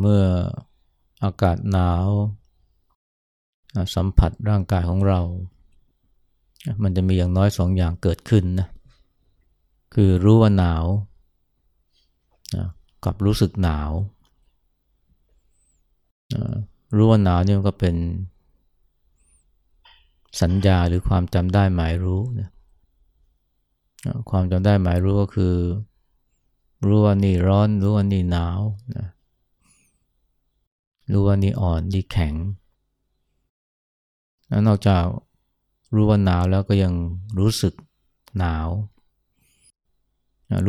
เมื่ออากาศหนาว สัมผัสร่างกายของเรา มันจะมีอย่างน้อยสองอย่างเกิดขึ้นนะคือรู้ว่าหนาวกับรู้สึกหนาวรู้ว่าหนาวนี่มันก็เป็นสัญญาหรือความจำได้หมายรู้นะความจำได้หมายรู้ก็คือ รู้ว่านี่ร้อน รู้ว่านี่หนาวนะ รู้ว่านี่อ่อนนี่แข็งแล้วนอกจากรู้ว่าหนาวแล้วก็ยังรู้สึกหนาว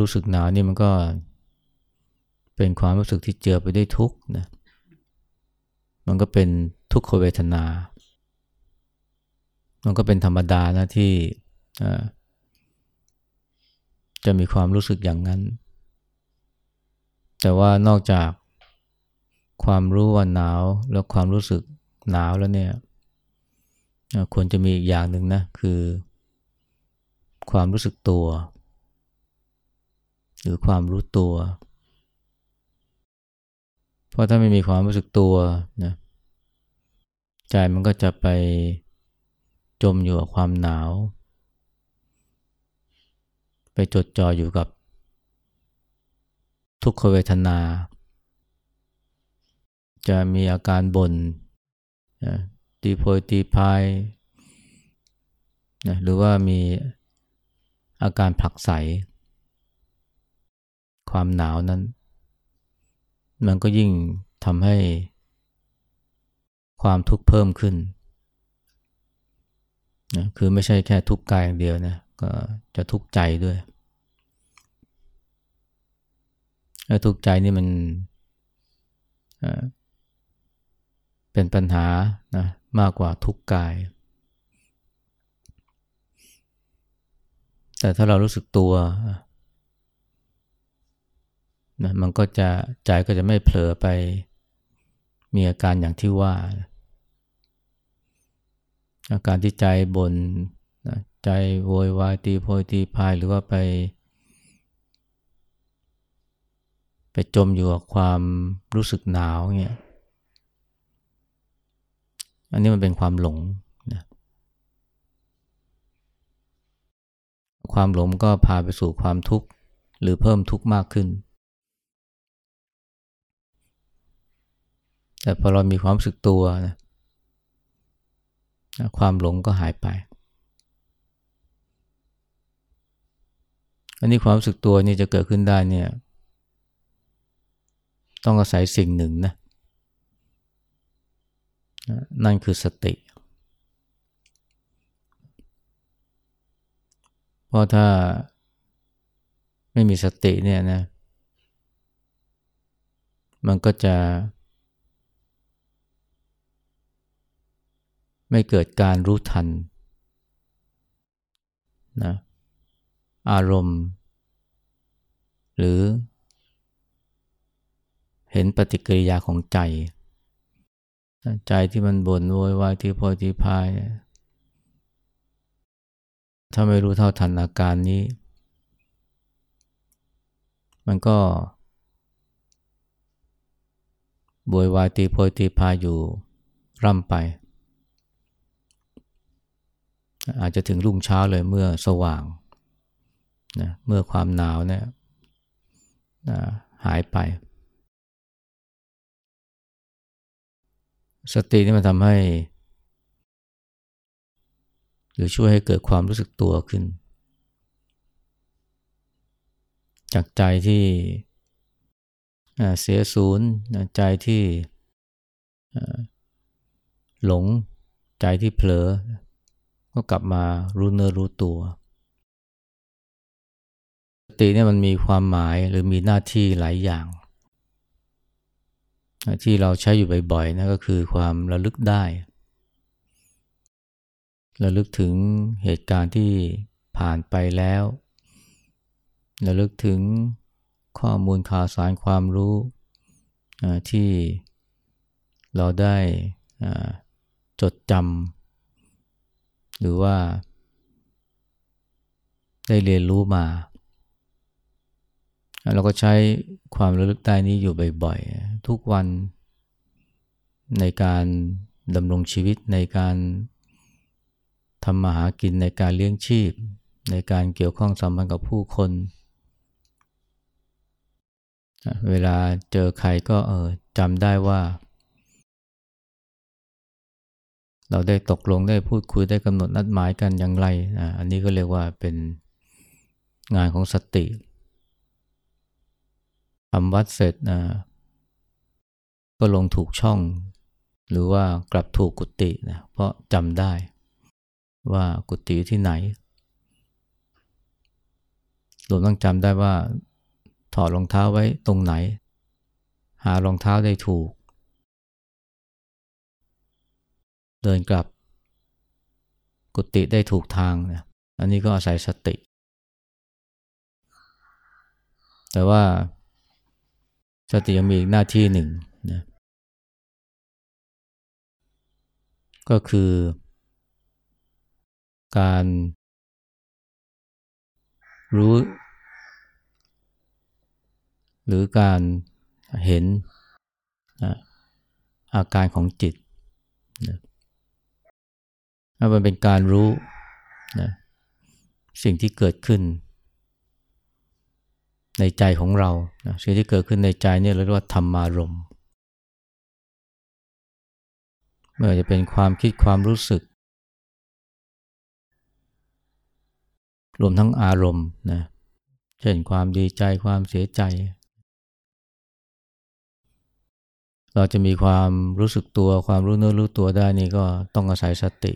รู้สึกหนาวนี่มันก็เป็นความรู้สึกที่เจือไปด้วยทุกข์นะมันก็เป็นทุกขเวทนา มันก็เป็นธรรมดานะที่จะมีความรู้สึกอย่างนั้น แต่ว่านอกจาก ความรู้ว่าหนาวแล้วความรู้สึกหนาวแล้วเนี่ยควรจะมีอีกอย่างหนึ่งนะคือ ความรู้สึกตัว หรือความรู้ตัว เพราะถ้าไม่มีความรู้สึกตัวนะใจมันก็จะไปจมอยู่กับความหนาว ไปจดจ่ออยู่กับทุกขเวทนา จะมีอาการบน่นตีโพยตีพายนะหรือว่ามีอาการผลักใสความหนาวนั้น มันก็ยิ่งทำให้ความทุกข์เพิ่มขึ้นนะคือไม่ใช่แค่ทุกข์กายอย่างเดียวนะก็จะทุกข์ใจด้วยแล้วทุกข์ใจนี่มัน เป็นปัญหานะมากกว่าทุกกาย แต่ถ้าเรารู้สึกตัวนะมันก็จะใจก็จะไม่เผลอไปมีอาการอย่างที่ว่า อาการที่ใจบนนะใจโวยวายตีโพยตีพายหรือว่าไป ไปจมอยู่กับความรู้สึกหนาวเงี้ย อันนี้มันเป็นความหลงนะความหลงก็พาไปสู่ความทุกข์หรือเพิ่มทุกข์มากขึ้น แต่พอเรามีความสึกตัวนะความหลงก็หายไป อันนี้ความสึกตัวนี่จะเกิดขึ้นได้เนี่ย ต้องอาศัยสิ่งหนึ่งนะ นั่นคือสติ เพราะถ้าไม่มีสติเนี่ยนะ มันก็จะ ไม่เกิดการรู้ทันนะอารมณ์ หรือ เห็นปฏิกิริยาของใจ ใจที่มันบ่นโวยวายที่พอที่พายถ้าไม่รู้เท่าทันอาการนี้ มันก็บวยวายตีโพยตีพายอยู่ร่ำไป อาจจะถึงรุ่งเช้าเลยเมื่อสว่างนะเมื่อความหนาวเนี่ยหายไป สตินี่มันทำให้ หรือช่วยให้เกิดความรู้สึกตัวขึ้น จากใจที่เสียศูนย์ใจที่หลงใจที่เผลอ ก็กลับมารู้เนื้อรู้ตัว สติเนี่ยมันมีความหมายหรือมีหน้าที่หลายอย่าง ที่เราใช้อยู่บ่อยๆนะก็คือความระลึกได้ ระลึกถึงเหตุการณ์ที่ผ่านไปแล้ว ระลึกถึงข้อมูลข่าวสารความรู้ที่เราได้จดจำหรือว่าได้เรียนรู้มา เราก็ใช้ความระลึกได้นี้อยู่บ่อยๆ ทุกวันในการดำรงชีวิตในการทำมาหากินในการเลี้ยงชีพ ในการเกี่ยวข้องสัมพันธ์กับผู้คน เวลาเจอใครก็เออจำได้ว่า เราได้ตกลงได้พูดคุยได้กำหนดนัดหมายกันอย่างไรนะอันนี้ก็เรียกว่าเป็นงานของสติ ทำวัดเสร็จนะก็ลงถูกช่อง หรือว่ากลับถูกกุฏินะเพราะจำได้ว่ากุฏิที่ไหนรวมต้องจำได้ว่าถอดรองเท้าไว้ตรงไหน หารองเท้าได้ถูก เดินกลับ กุฏิได้ถูกทางนี่ยอันนี้ก็อาศัยสติ แต่ว่า สติยังมีอีกหน้าที่หนึ่งนะก็คือ การรู้ หรือการเห็นอาการของจิตนะมันเป็นการรู้นะสิ่งที่เกิดขึ้น ในใจของเรานะสิ่งที่เกิดขึ้นในใจเนี่ยเราเรียกว่าธรรมารมณ์เมื่อจะเป็นความคิดความรู้สึก รวมทั้งอารมณ์นะเช่นความดีใจความเสียใจ เราจะมีความรู้สึกตัว ความรู้เนื้อรู้ตัวได้นี่ก็ต้องอาศัยสติ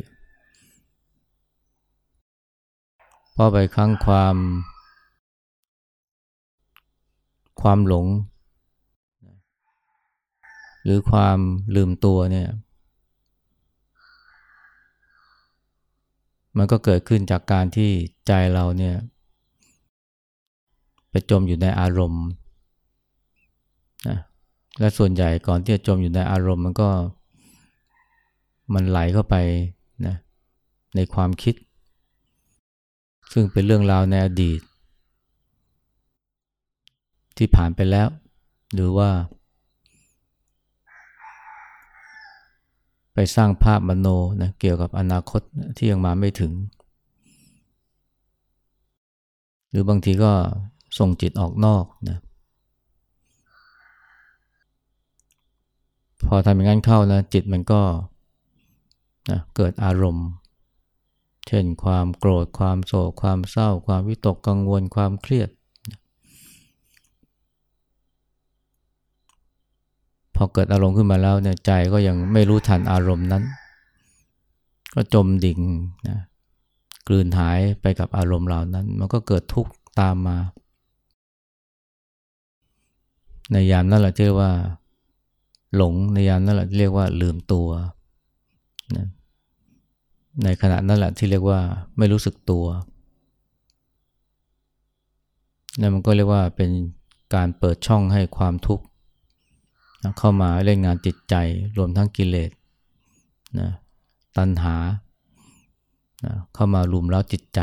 พราะไปครั้งความ ความหลง หรือความลืมตัวเนี่ย มันก็เกิดขึ้นจากการที่ใจเราเนี่ยไปจมอยู่ในอารมณ์นะและส่วนใหญ่ก่อนที่จะจมอยู่ในอารมณ์มันก็มันไหลเข้าไปนะในความคิด ซึ่งเป็นเรื่องราวในอดีต ที่ผ่านไปแล้ว หรือว่า ไปสร้างภาพมโนนะเกี่ยวกับอนาคตที่ยังมาไม่ถึง หรือบางทีก็ส่งจิตออกนอกนะพอทำอย่างนั้นเข้านะจิตมันก็นะเกิดอารมณ์ เช่นความโกรธความโศกความเศร้า ความวิตกกังวลความเครียด พอเกิดอารมณ์ขึ้นมาแล้วเนี่ยใจก็ยังไม่รู้ทันอารมณ์นั้น ก็จมดิ่งนะกลืนหายไปกับอารมณ์เหล่านั้น มันก็เกิดทุกข์ตามมา ในยามนั้นแหละเรียกว่า หลงในยามนั้นแหละเรียกว่าลืมตัวนะในขณะนั้นแหละที่เรียกว่าไม่รู้สึกตัวนั่นมันก็เรียกว่าเป็นการเปิดช่องให้ความทุกข์ เข้ามาเล่นงานจิตใจรวมทั้งกิเลสนะตัณหานะเข้ามารุมเร้าจิตใจ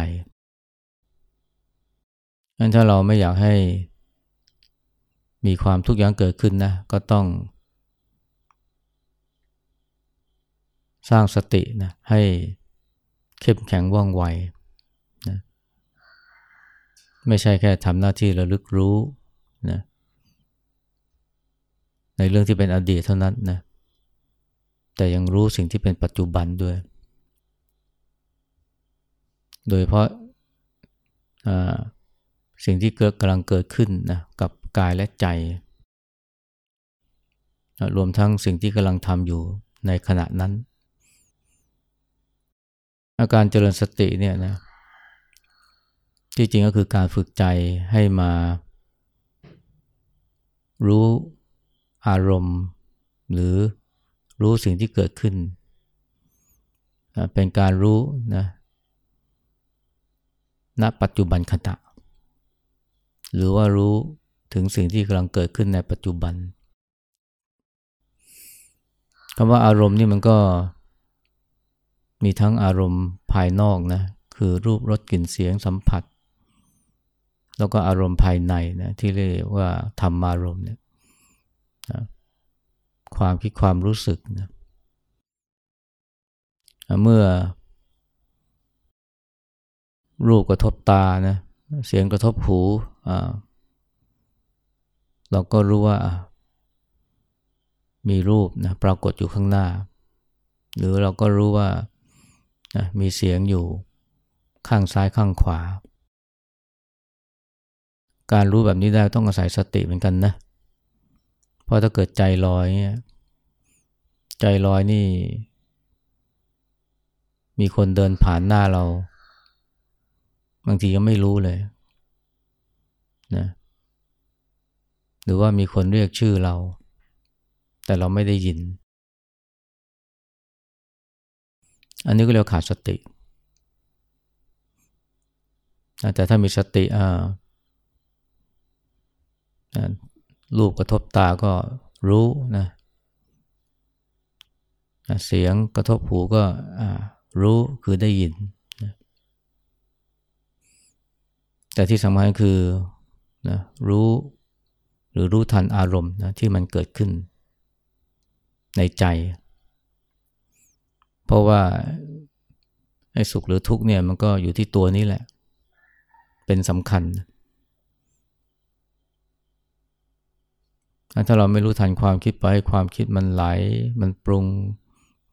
งั้นถ้าเราไม่อยากให้มีความทุกข์ยังเกิดขึ้นนะก็ต้อง สร้างสตินะให้เข้มแข็งว่องไวนะไม่ใช่แค่ทำหน้าที่ระลึกรู้นะ ในเรื่องที่เป็นอดีตเท่านั้นนะแต่ยังรู้สิ่งที่เป็นปัจจุบันด้วย โดยเพราะสิ่งที่เกิดกำลังเกิดขึ้นนะกับกายและใจ รวมทั้งสิ่งที่กำลังทำอยู่ในขณะนั้น อาการเจริญสติเนี่ยนะที่จริงก็คือการฝึกใจให้มา รู้ อารมณ์ หรือรู้สิ่งที่เกิดขึ้น เป็นการรู้นะณปัจจุบันขณะหรือว่ารู้ถึงสิ่งที่กำลังเกิดขึ้นในปัจจุบันคำว่าอารมณ์นี่มันก็มีทั้งอารมณ์ภายนอกนะคือรูปรสกลิ่นเสียงสัมผัส แล้วก็อารมณ์ภายในนะที่เรียกว่าธรรมารมณ์เนี่ย ความคิดความรู้สึกนะเมื่อ รูปกระทบตานะเสียงกระทบหูเราก็รู้ว่า มีรูปนะปรากฏอยู่ข้างหน้า หรือเราก็รู้ว่านะมีเสียงอยู่ข้างซ้ายข้างขวา การรู้แบบนี้ได้ต้องอาศัยสติเหมือนกันนะเพราะถ้าเกิดใจลอยเนี่ยใจลอยนี่ มีคนเดินผ่านหน้าเรา บางทีก็ไม่รู้เลยนะหรือว่ามีคนเรียกชื่อเรา แต่เราไม่ได้ยิน อันนี้ก็เรียกขาดสติแต่ถ้ามีสติอ่า รูปกระทบตาก็รู้นะเสียงกระทบหูก็รู้คือได้ยิน แต่ที่สำคัญคือนะรู้หรือรู้ทันอารมณ์นะที่มันเกิดขึ้นในใจ เพราะว่าไอ้สุขหรือทุกข์เนี่ยมันก็อยู่ที่ตัวนี้แหละ เป็นสำคัญ ถ้าเราไม่รู้ทันความคิดไปความคิดมันไหล มันปรุง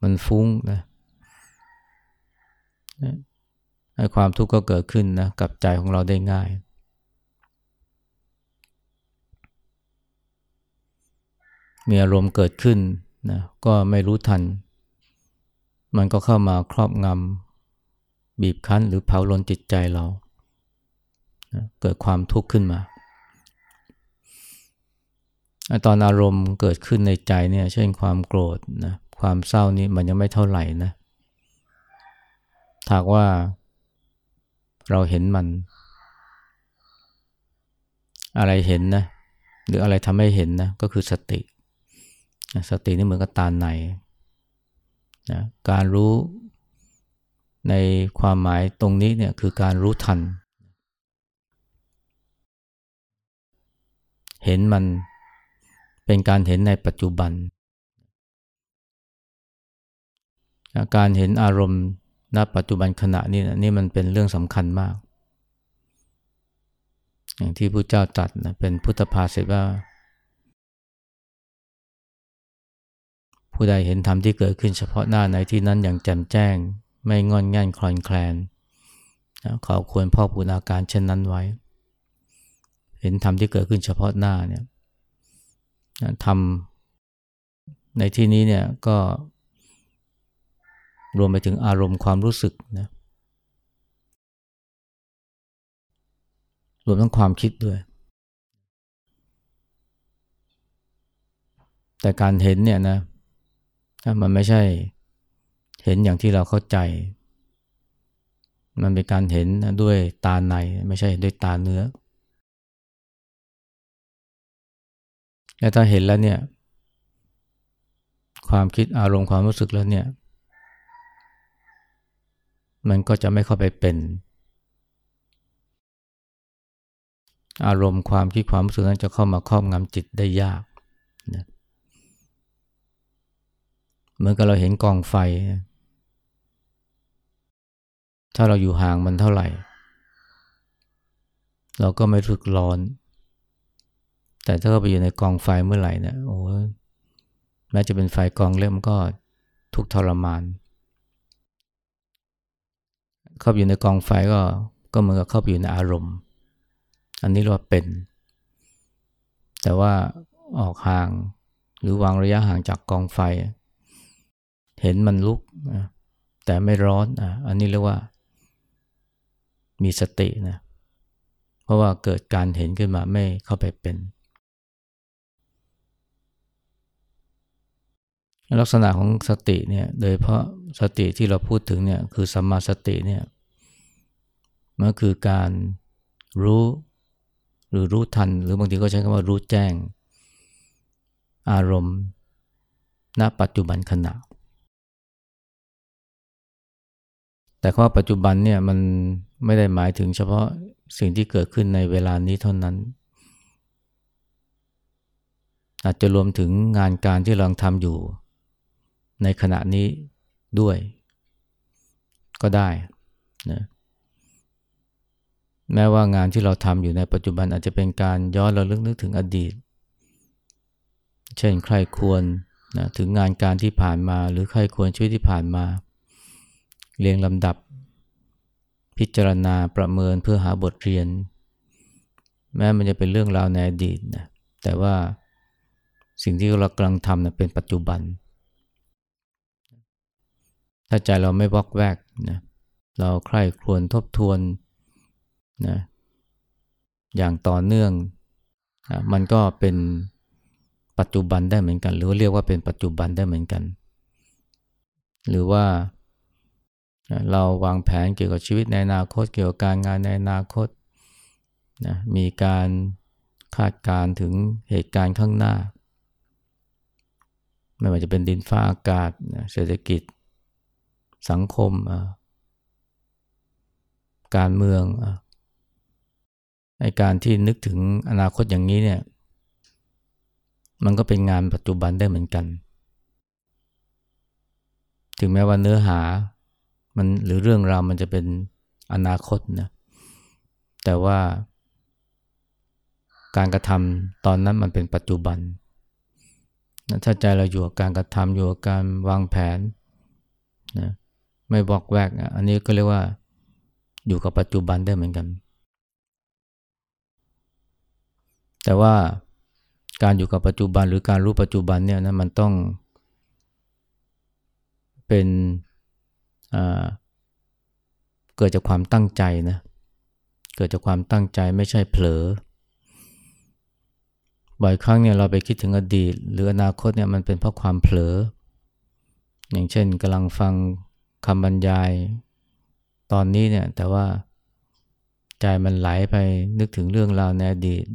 มันฟุ้งนะไอ้ความทุกข์ก็เกิดขึ้นนะกับใจของเราได้ง่าย มีอารมณ์เกิดขึ้นนะก็ไม่รู้ทัน มันก็เข้ามาครอบงำบีบคั้นหรือเผาลนจิตใจเรานะเกิดความทุกข์ขึ้นมา ตอนอารมณ์เกิดขึ้นในใจเนี่ย เช่นความโกรธนะความเศร้านี้มันยังไม่เท่าไหร่นะถากว่าเราเห็นมัน อะไรเห็นนะ หรืออะไรทำให้เห็นนะ ก็คือสติ สตินี่เหมือนกับตาในนะการรู้ในความหมายตรงนี้เนี่ยคือการรู้ทัน เห็นมัน เป็นการเห็นในปัจจุบัน การเห็นอารมณ์ณปัจจุบันขณะนี้นี่มันเป็นเรื่องสำคัญมาก อย่างที่พระเจ้าตรัสนะเป็นพุทธภาษิตว่า ผู้ใดเห็นธรรมที่เกิดขึ้นเฉพาะหน้าในที่นั้นอย่างแจ่มแจ้ง ไม่งอนง่นคลอนแคลนเขาควรพ่อปูนอาการเช่นนั้นไว้ เห็นธรรมที่เกิดขึ้นเฉพาะหน้าเนี่ย ทำในที่นี้เนี่ยก็รวมไปถึงอารมณ์ความรู้สึกนะรวมทั้งความคิดด้วย แต่การเห็นเนี่ยนะมันไม่ใช่เห็นอย่างที่เราเข้าใจ มันเป็นการเห็นด้วยตาใน ไม่ใช่ด้วยตาเนื้อ ถ้าเห็นแล้วเนี่ย ความคิดอารมณ์ความรู้สึกแล้วเนี่ย มันก็จะไม่เข้าไปเป็น อารมณ์ความคิดความรู้สึกนั้นจะเข้ามาครอบงำจิตได้ยากนะเหมือนกับเราเห็นกองไฟ ถ้าเราอยู่ห่างมันเท่าไหร่ เราก็ไม่รู้สึกร้อน แต่ถ้าเราไปอยู่ในกองไฟเมื่อไหร่เนี่ยโอ้แม้จะเป็นไฟกองเล็กมันก็ทุกทรมาน เข้าอยู่ในกองไฟก็ก็เหมือนกับเข้าไปอยู่ในอารมณ์ อันนี้เรียกว่าเป็น แต่ว่าออกห่างหรือวางระยะห่างจากกองไฟ เห็นมันลุก แต่ไม่ร้อนอันนี้เรียกว่า มีสตินะ เพราะว่าเกิดการเห็นขึ้นมาไม่เข้าไปเป็น ลักษณะของสติเนี่ยโดยเพราะสติที่เราพูดถึงเนี่ยคือสัมมาสติเนี่ยมันคือการรู้หรือรู้ทัน หรือบางทีก็ใช้คำว่ารู้แจ้ง อารมณ์ ณปัจจุบันขณะ แต่คำว่าปัจจุบันเนี่ยมันไม่ได้หมายถึงเฉพาะสิ่งที่เกิดขึ้นในเวลานี้เท่านั้น อาจจะรวมถึงงานการที่เราทำอยู่ ในขณะนี้ด้วย ก็ได้นะแม้ว่างานที่เราทำอยู่ในปัจจุบันอาจจะเป็นการย้อนเราลึกนึกถึงอดีต เช่นใครควรนะถึงงานการที่ผ่านมา หรือใครควรชีวิตที่ผ่านมา เรียงลำดับ พิจารณาประเมินเพื่อหาบทเรียน แม้มันจะเป็นเรื่องราวในอดีตนะแต่ว่าสิ่งที่เรากำลังทำนะเป็นปัจจุบัน ถ้าใจเราไม่วอกแวกนะเราใคร่ครวญทบทวนนะอย่างต่อเนื่องนะมันก็เป็นปัจจุบันได้เหมือนกัน หรือเรียกว่าเป็นปัจจุบันได้เหมือนกัน หรือว่าเราวางแผนเกี่ยวกับชีวิตในอนาคต เกี่ยวกับการงานในอนาคตนะมีการคาดการถึงเหตุการณ์ข้างหน้า ไม่ว่าจะเป็นดินฟ้าอากาศเศรษฐกิจ สังคม การเมืองในการที่นึกถึงอนาคตอย่างนี้เนี่ย มันก็เป็นงานปัจจุบันได้เหมือนกัน ถึงแม้ว่าเนื้อหามันหรือเรื่องราวมันจะเป็นอนาคตนะแต่ว่าการกระทำตอนนั้นมันเป็นปัจจุบันถ้าใจเราอยู่กับการกระทำอยู่กับการวางแผนนะ ไม่บอกแวก อันนี้ก็เรียกว่าอยู่กับปัจจุบันได้เหมือนกัน แต่ว่าการอยู่กับปัจจุบันหรือการรู้ปัจจุบันเนี่ยนะมันต้อง เป็นเกิดจากความตั้งใจนะเกิดจากความตั้งใจไม่ใช่เผลอ บ่อยครั้งเนี่ยเราไปคิดถึงอดีต หรืออนาคตเนี่ยมันเป็นเพราะความเผลอ อย่างเช่นกำลังฟัง คำบรรยายตอนนี้เนี่ยแต่ว่าใจมันไหลไปนึกถึงเรื่องราวในอดีต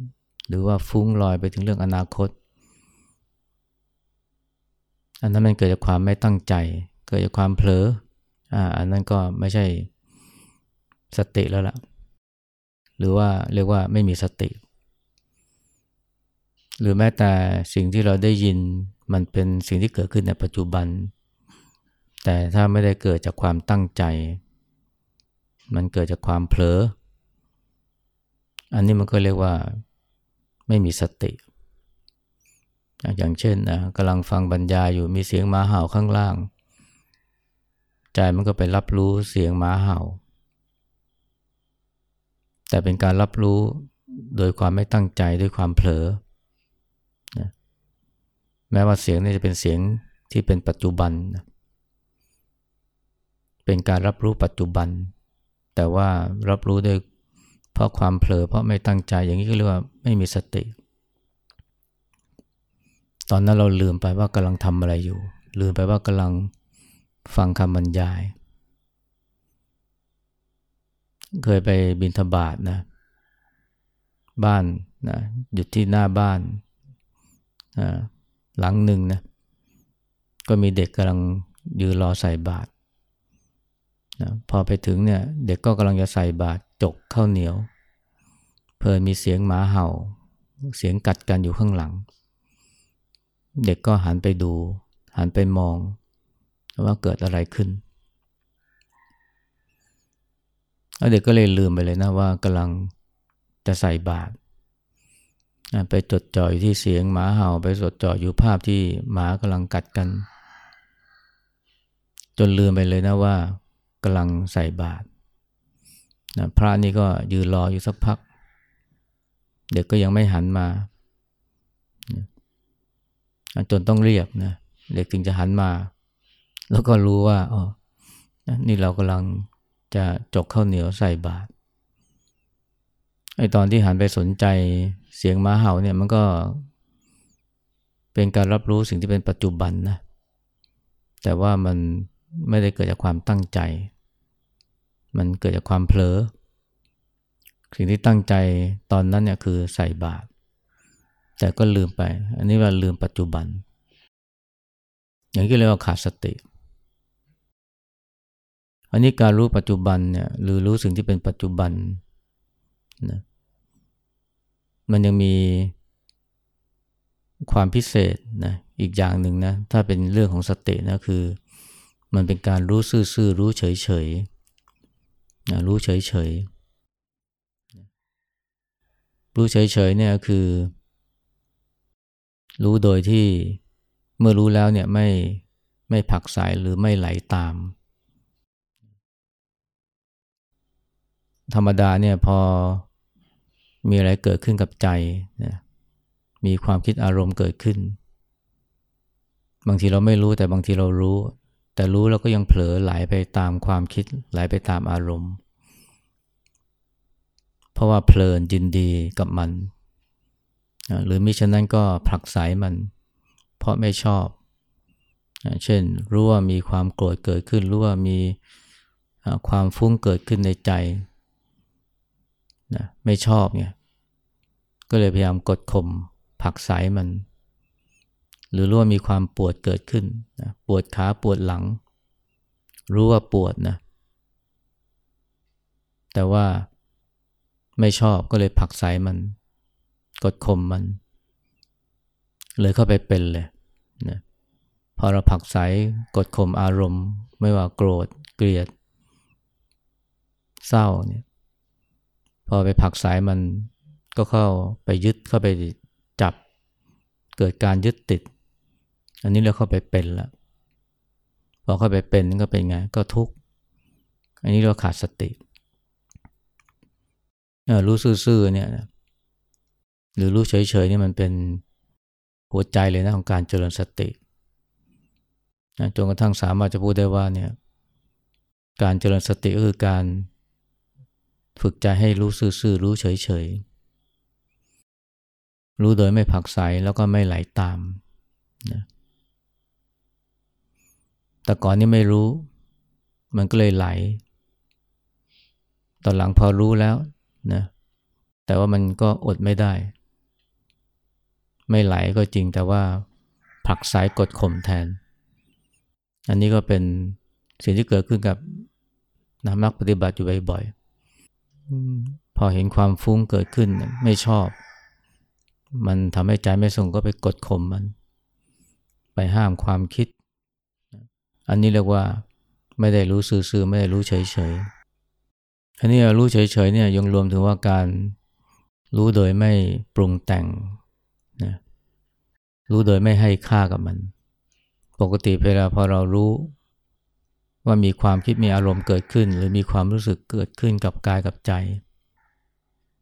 หรือว่าฟุ้งลอยไปถึงเรื่องอนาคต อันนั้นมันเกิดจากความไม่ตั้งใจ เกิดจากความเผลออ่าอันนั้นก็ไม่ใช่สติแล้วล่ะ หรือว่าเรียกว่าไม่มีสติ หรือแม้แต่สิ่งที่เราได้ยินมันเป็นสิ่งที่เกิดขึ้นในปัจจุบัน แต่ถ้าไม่ได้เกิดจากความตั้งใจ มันเกิดจากความเผลอ อันนี้มันก็เรียกว่าไม่มีสติ อย่างเช่นนะกำลังฟังบรรยายอยู่มีเสียงหมาเห่าข้างล่าง ใจมันก็ไปรับรู้เสียงหมาเห่า แต่เป็นการรับรู้โดยความไม่ตั้งใจด้วยความเผลอนะแม้ว่าเสียงนี้จะเป็นเสียงที่เป็นปัจจุบันนะ เป็นการรับรู้ปัจจุบัน แต่ว่ารับรู้ด้วยเพราะความเผลอเพราะไม่ตั้งใจอย่างนี้ก็เรียกว่าไม่มีสติ ตอนนั้นเราลืมไปว่ากำลังทำอะไรอยู่ ลืมไปว่ากำลังฟังคำบรรยาย เคยไปบินทบาทนะบ้านนะหยุดที่หน้าบ้านหลังหนึ่งนะก็มีเด็กกำลังยืนรอใส่บาตร นะพอไปถึงเนี่ยเด็กก็กำลังจะใส่บาตรจกข้าวเหนียว เพลินมีเสียงหมาเห่า เสียงกัดกันอยู่ข้างหลัง เด็กก็หันไปดู หันไปมอง ว่าเกิดอะไรขึ้นแล้วเด็กก็เลยลืมไปเลยนะว่ากำลังจะใส่บาตรไปจดจ่ออยู่ที่เสียงหมาเห่า ไปจดจ่ออยู่ภาพที่หมากำลังกัดกัน จนลืมไปเลยนะว่าำลังใส่บาตรนะพระนี่ก็ยืนรออยู่สักพัก เด็กก็ยังไม่หันมา จนต้องเรียกนะเด็กถึงจะหันมา แล้วก็รู้ว่าอ๋อนี่เรากำลังจะจกข้าวเหนียวใส่บาตรไอตอนที่หันไปสนใจเสียงม้าเห่าเนี่ยมันก็เป็นการรับรู้สิ่งที่เป็นปัจจุบันนะ แต่ว่ามันไม่ได้เกิดจากความตั้งใจ มันเกิดจากความเผลอ สิ่งที่ตั้งใจตอนนั้นเนี่ยคือใส่บาตรแต่ก็ลืมไป อันนี้ว่าลืมปัจจุบัน อย่างที่เรียกว่าขาดสติ อันนี้การรู้ปัจจุบันเนี่ยหรือรู้สิ่งที่เป็นปัจจุบันนะมันยังมีความพิเศษนะอีกอย่างหนึ่งนะถ้าเป็นเรื่องของสตินะคือ มันเป็นการรู้ซื่อๆรู้เฉยๆ นะรู้เฉยๆ รู้เฉยๆเนี่ยคือ รู้โดยที่เมื่อรู้แล้วเนี่ยไม่ไม่ผักสายหรือไม่ไหลาตาม ธรรมดาเนี่ยพอมีอะไรเกิดขึ้นกับใจนะมีความคิดอารมณ์เกิดขึ้น บางทีเราไม่รู้แต่บางทีเรารู้ แต่รู้แล้วก็ยังเผลอไหลไปตามความคิดไหลไปตามอารมณ์ เพราะว่าเพลินยินดีกับมัน หรือมิฉะนั้นก็ผลักไสมัน เพราะไม่ชอบ เช่นรู้ว่ามีความโกรธเกิดขึ้นรู้ว่ามีความฟุ้งเกิดขึ้นในใจนะไม่ชอบเนี่ยก็เลยพยายามกดข่มผักสายมัน หรือรู้ว่ามีความปวดเกิดขึ้นนะปวดขาปวดหลัง รู้ว่าปวดนะ แต่ว่าไม่ชอบก็เลยผักสายมัน กดข่มมัน เลยเข้าไปเป็นเลยนะพอเราผักสายกดข่มอารมณ์ ไม่ว่าโกรธเกลียด เศร้าเนี่ยพอไปผักสายมันก็เข้าไปยึดเข้าไปจับ เกิดการยึดติด อันนี้เราเข้าไปเป็นละพอเข้าไปเป็นก็เป็นไงก็ทุกข์อันนี้เราขาดสติรู้ซื่อๆเนี่ยหรือรู้เฉยๆนี่มันเป็นหัวใจเลยนะของการเจริญสติจนกระทั่งสามารถจะพูดได้ว่าเนี่ยการเจริญสติก็คือการฝึกใจให้รู้ซื่อๆรู้เฉยๆรู้โดยไม่ผักใสแล้วก็ไม่ไหลาตามนะ แต่ก่อนนี้ไม่รู้ มันก็เลยไหล ตอนหลังพอรู้แล้วนะแต่ว่ามันก็อดไม่ได้ ไม่ไหลก็จริงแต่ว่าผลักสายกดข่มแทน อันนี้ก็เป็นสิ่งที่เกิดขึ้นกับนักปฏิบัติอยู่บ่อยๆพอเห็นความฟุ้งเกิดขึ้นไม่ชอบ มันทำให้ใจไม่สงก็ไปกดข่มมัน ไปห้ามความคิด อันนี้เรียกว่าไม่ได้รู้ซื่อๆไม่ได้รู้เฉยๆอันนี้รู้เฉยๆเนี่ยยังรวมถึงว่าการรู้โดยไม่ปรุงแต่งนะรู้โดยไม่ให้ค่ากับมัน ปกติเวลาพอเรารู้ว่ามีความคิดมีอารมณ์เกิดขึ้น หรือมีความรู้สึกเกิดขึ้นกับกายกับใจ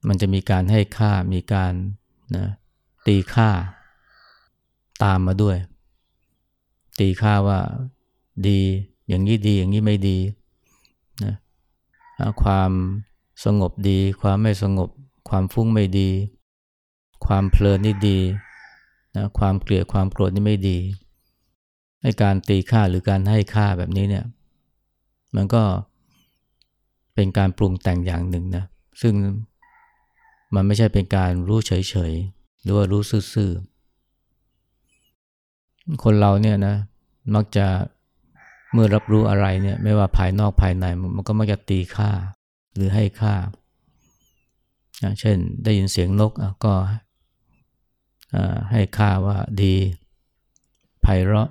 มันจะมีการให้ค่ามีการนะตีค่าตามมาด้วย ตีค่าว่า ดี อย่างนี้ดีอย่างนี้ไม่ดีนะความสงบดี ความไม่สงบ ความฟุ้งไม่ดี ความเพลินนี่ดีนะความเกลียดความโกรธนี่ไม่ดีให้การตีค่าหรือการให้ค่าแบบนี้เนี่ยมันก็เป็นการปรุงแต่งอย่างหนึ่งนะซึ่งมันไม่ใช่เป็นการรู้เฉยๆหรือว่ารู้ซื่อๆคนเราเนี่ยนะมักจะ เมื่อรับรู้อะไรเนี่ยไม่ว่าภายนอกภายในมันก็มักจะตีค่าหรือให้ค่า เช่นได้ยินเสียงนกก็ให้ค่าว่าดีไพเราะ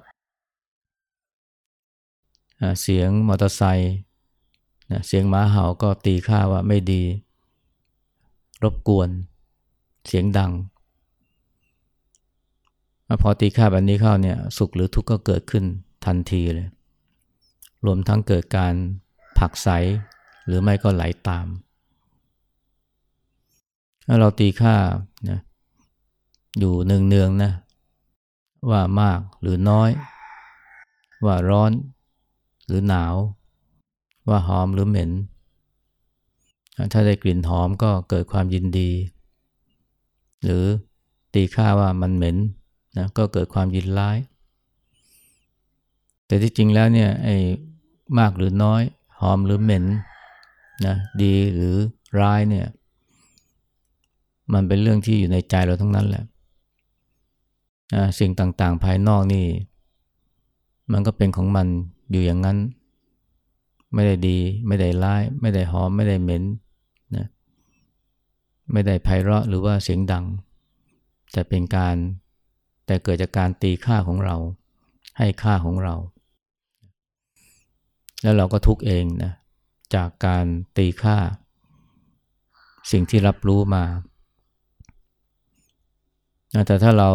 เสียงมอเตอร์ไซค์เสียงม้าเห่าก็ตีค่าว่าไม่ดี รบกวน เสียงดัง พอตีค่าแบบนี้เข้าเนี่ยสุขหรือทุกข์ก็เกิดขึ้นทันทีเลย รวมทั้งเกิดการผักใสหรือไม่ก็ไหลาตาม ถ้าเราตีค่านะอยู่เนืองๆนะ ว่ามากหรือน้อย ว่าร้อนหรือหนาว ว่าหอมหรือเหม็น ถ้าได้กลิ่นหอมก็เกิดความยินดี หรือตีค่าว่ามันเหม็นนะก็เกิดความยินร้าย แต่ที่จริงแล้วเนี่ยไอ้ มากหรือน้อย หอมหรือเหม็นนะดีหรือร้ายเนี่ย มันเป็นเรื่องที่อยู่ในใจเราทั้งนั้นแหละสิ่งต่างๆ ภายนอกนี่ มันก็เป็นของมันอยู่อย่างนั้น ไม่ได้ดี ไม่ได้ร้าย ไม่ได้หอม ไม่ได้เหม็นนะไม่ได้ไพเราะหรือว่าเสียงดัง แต่เป็นการแต่เกิดจากการตีค่าของเรา ให้ค่าของเรา แล้วเราก็ทุกเองนะจากการตีค่า สิ่งที่รับรู้มาแต่ถ้าเรา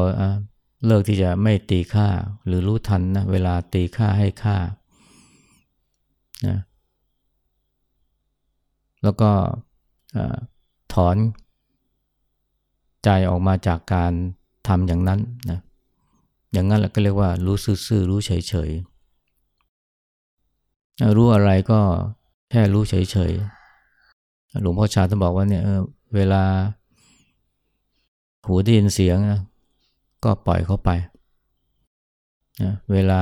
เลิกที่จะไม่ตีค่าหรือรู้ทันนะเวลาตีค่าให้ค่านะแล้วก็ถอนใจออกมาจากการทำอย่างนั้นนะอย่างนั้นเราก็เรียกว่ารู้ซื่อๆรู้เฉยๆ รู้อะไรก็แค่รู้เฉยๆ หลวงพ่อชาท่านบอกว่าเนี่ยเวลาหูได้ยินเสียงนะก็ปล่อยเขาไปนะเวลา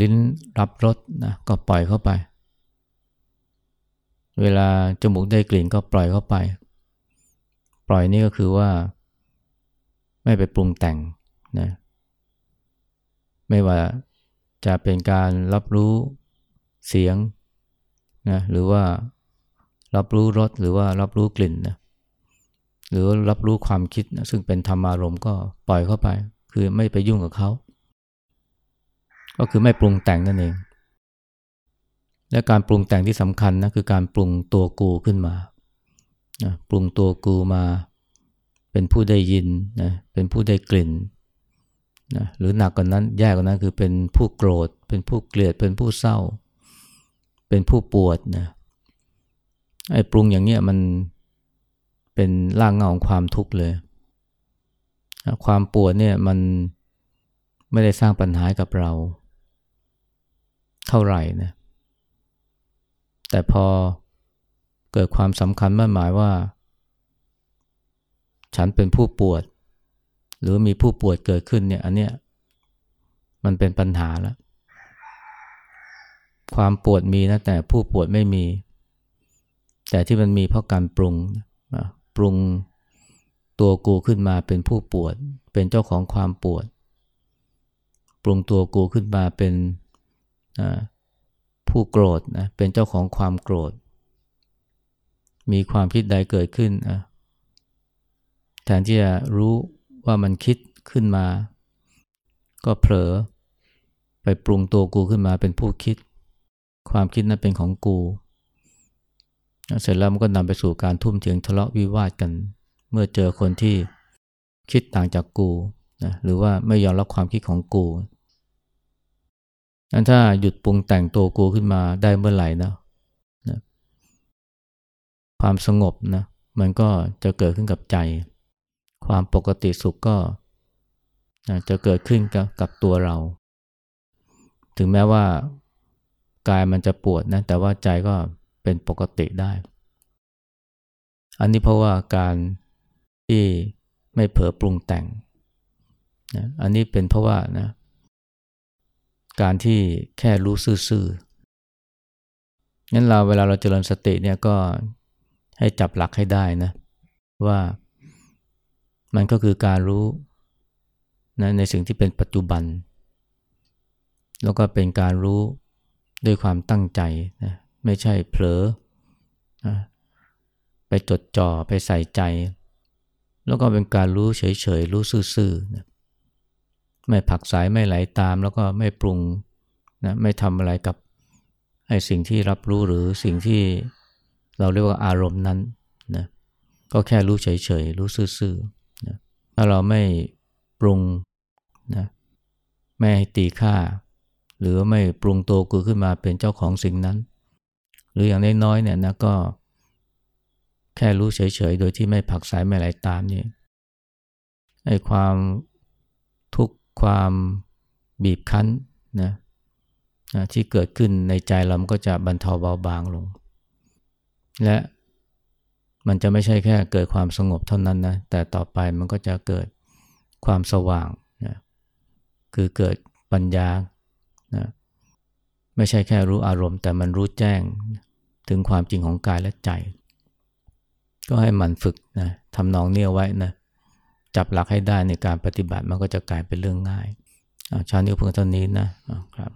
ลิ้นรับรสนะก็ปล่อยเข้าไป เวลาจมูกได้กลิ่นก็ปล่อยเข้าไป ปล่อยนี่ก็คือว่า ไม่ไปปรุงแต่งนะไม่ว่า จะเป็นการรับรู้เสียงนะหรือว่ารับรู้รสหรือว่ารับรู้กลิ่นนะหรือรับรู้ความคิดนะซึ่งเป็นธรรมารมณ์ก็ปล่อยเข้าไป คือไม่ไปยุ่งกับเขา ก็คือไม่ปรุงแต่งนั่นเอง และการปรุงแต่งที่สำคัญนะคือการปรุงตัวกูขึ้นมานะปรุงตัวกูมา เป็นผู้ได้ยินนะเป็นผู้ได้กลิ่น นะหรือหนักกว่านั้นแย่กว่านั้นคือเป็นผู้โกรธ เป็นผู้เกลียด เป็นผู้เศร้า เป็นผู้ปวดนะไอ้ปรุงอย่างเงี้ยมันเป็นร่างเงาของความทุกข์เลย ความปวดเนี่ยมันไม่ได้สร้างปัญหากับเรา เท่าไหร่นะแต่พอเกิดความสำคัญมั่นหมายว่า ฉันเป็นผู้ปวด หรือมีผู้ป่วดเกิดขึ้นเนี่ยอันเนี้ยมันเป็นปัญหาแล้ว ความปวดมีนะแต่ผู้ปวดไม่มี แต่ที่มันมีเพราะการปรุงปรุงตัวกูขึ้นมาเป็นผู้ปวด เป็นเจ้าของความปวด ปรุงตัวกูขึ้นมาเป็นผู้โกรธนะเป็นเจ้าของความโกรธ มีความคิดใดเกิดขึ้นแทนที่จะรู้ ว่ามันคิดขึ้นมา ก็เผลอ ไปปรุงตัวกูขึ้นมาเป็นผู้คิด ความคิดนั้นเป็นของกู เสร็จแล้วมันก็นำไปสู่การทุ่มเถียงทะเลาะวิวาทกัน เมื่อเจอคนที่คิดต่างจากกูนะหรือว่าไม่ยอมรับความคิดของกูนั้นถ้าหยุดปรุงแต่งตัวกูขึ้นมาได้เมื่อไหร่นะนะความสงบนะมันก็จะเกิดขึ้นกับใจ ความปกติสุขก็จะเกิดขึ้นกับกับตัวเรา ถึงแม้ว่ากายมันจะปวดนะแต่ว่าใจก็เป็นปกติได้ อันนี้เพราะว่าการที่ไม่เผลอปรุงแต่งนะอันนี้เป็นเพราะว่านะการที่แค่รู้ซื่อๆงั้นเราเวลาเราเจริญสติเนี่ยก็ให้จับหลักให้ได้นะว่า มันก็คือการรู้นะในสิ่งที่เป็นปัจจุบัน แล้วก็เป็นการรู้ด้วยความตั้งใจนะไม่ใช่เผลอไปจดจ่อไปใส่ใจ แล้วก็เป็นการรู้เฉยๆ รู้ซื่อๆไม่ผักสายไม่ไหลาตาม แล้วก็ไม่ปรุงนะไม่ทำอะไรกับไอ้สิ่งที่รับรู้หรือสิ่งที่เราเรียกว่าอารมณ์นั้นนะก็แค่รู้เฉยๆ รู้ซื่อๆ ถ้าเราไม่ปรุงนะไม่ให้ตีค่า หรือไม่ปรุงตัวกูขึ้นมาเป็นเจ้าของสิ่งนั้น หรืออย่างน้อยๆเนี่ยนะก็ แค่รู้เฉยๆ โดยที่ไม่ผักสายไม่ไหลตามนี่ไอ้ความทุกข์ความบีบคั้นนะนะที่เกิดขึ้นในใจเราก็จะบรรเทาเบาบางลง และ มันจะไม่ใช่แค่เกิดความสงบเท่านั้นนะ แต่ต่อไปมันก็จะเกิดความสว่างนะคือเกิดปัญญานะไม่ใช่แค่รู้อารมณ์ แต่มันรู้แจ้งถึงความจริงของกายและใจ ก็ให้มันฝึกนะทำนองเนี่ยไว้นะจับหลักให้ได้ในการปฏิบัติมันก็จะกลายเป็นเรื่องง่ายชานี้เพิ่งเท่านี้นะครับ